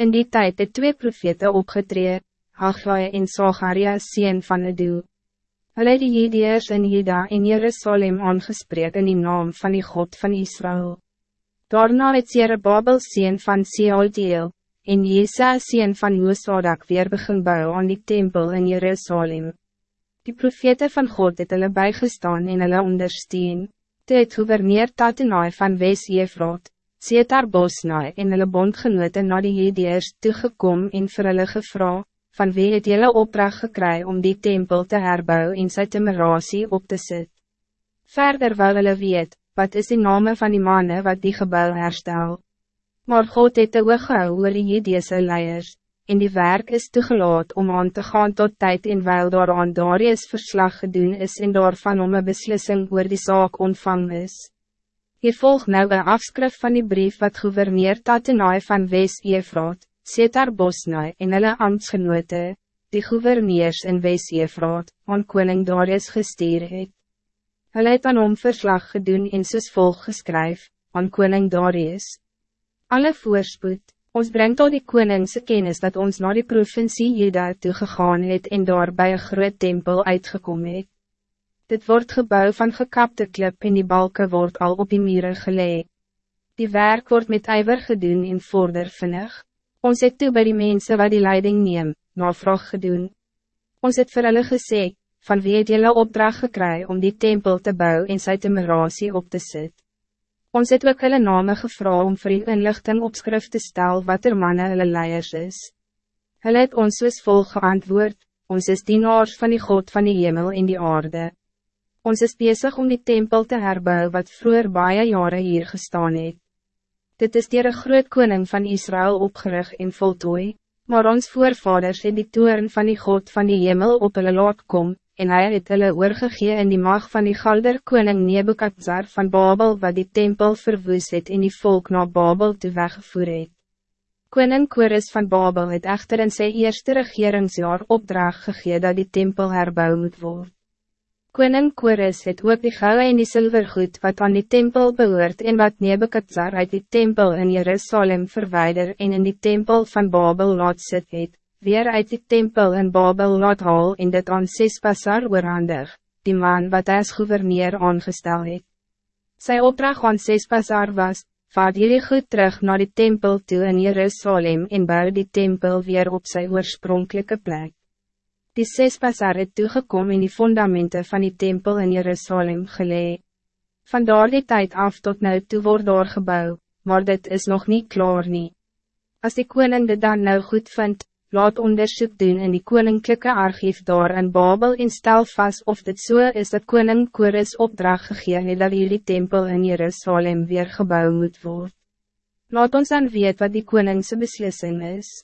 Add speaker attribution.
Speaker 1: In die tijd het twee profete opgetree, Haggai en Zacharia sien van Edu. Hulle het die Jedeers in Jeda en Jerusalem aangespreek in die naam van die God van Israël. Daarna het Babel sien van Sealtiel, en Jesa sien van Josadak weer begin bou aan die tempel in Jerusalem. Die profete van God het hulle bijgestaan en hulle ondersteun. Toe het gouverneur Tatenai van Wes-Jefraat, Setar Bosnai en hulle bondgenote na die Jedeers toegekom en vir hulle gevra, van wie het julle opdracht gekry om die tempel te herbou en sy temerasie op te sit. Verder wil hulle weet, wat is die name van die mannen wat die gebouw herstel. Maar God het de oog gehou oor die Jedeese leiers, en die werk is toegelaat om aan te gaan tot tijd in wijl daaraan Darius verslag gedoen is en daarvan om een beslissing oor die zaak ontvang is. Hier volg nou een afskrif van die brief wat gouverneur Tatenai van West-Efraat, Setar Bosnai en hulle ambtsgenote, die gouverneurs in West-Efraat, aan koning Darius gestuur het. Hulle het aan hom verslag gedoen en soos volg geskryf, aan koning Darius. Alle voorspoed, ons brengt al die koningse kennis dat ons naar die provincie Jeda toegegaan het en daar bij een groot tempel uitgekom het. Dit wordt gebouw van gekapte klip en die balken wordt al op die muren gelee. Die werk wordt met ijver gedoen en vorder vinnig. Ons het toe by die mensen wat die leiding neem, navraag gedoen. Ons het vir hulle gesê, van wie het jylle opdracht gekry om die tempel te bouwen en sy temerasie op te zetten. Ons het ook hulle name gevra om vir die inlichting opskrif te stel wat er manne hulle leiers is. Hulle het ons soos vol geantwoord, ons is dienaars van die God van die hemel en die aarde. Ons is bezig om die tempel te herbouwen wat vroeger baie jaren hier gestaan het. Dit is dier een groot koning van Israël opgerig en voltooi, maar ons voorvaders het die toeren van die God van die hemel op hulle laat kom, en hij het hulle oorgegee in die mag van die galder koning Nebukadzar van Babel wat die tempel verwoes het en die volk naar Babel toe weggevoer het. Koning Kores van Babel het echter in sy eerste regeringsjaar opdracht gegee dat die tempel herbouw moet worden. Koning Kores het ook die gouden en die zilvergoed wat aan die tempel behoort en wat Nebukadzar uit die tempel in Jerusalem verwijder en in die tempel van Babel laat sit het, weer uit die tempel in Babel laat haal en dit aan Sespasar oorhandig, die man wat as gouverneur aangestel het. Sy opdracht aan Sespasar was, vaat jullie goed terug naar die tempel toe in Jerusalem en bou die tempel weer op zijn oorspronkelijke plek. Die Sespasar het toegekom in die fundamenten van die tempel in Jerusalem gelee. Van daar die tijd af tot nu toe word daar gebouw, maar dit is nog niet klaar nie. Als die koning dit dan nou goed vindt, laat onderzoek doen in die koninklijke archief daar in Babel en stel vast of dit so is dat koning Kores opdracht gegee het dat jullie tempel in Jerusalem weer gebouwd moet worden. Laat ons dan weet wat die koningse beslissing is.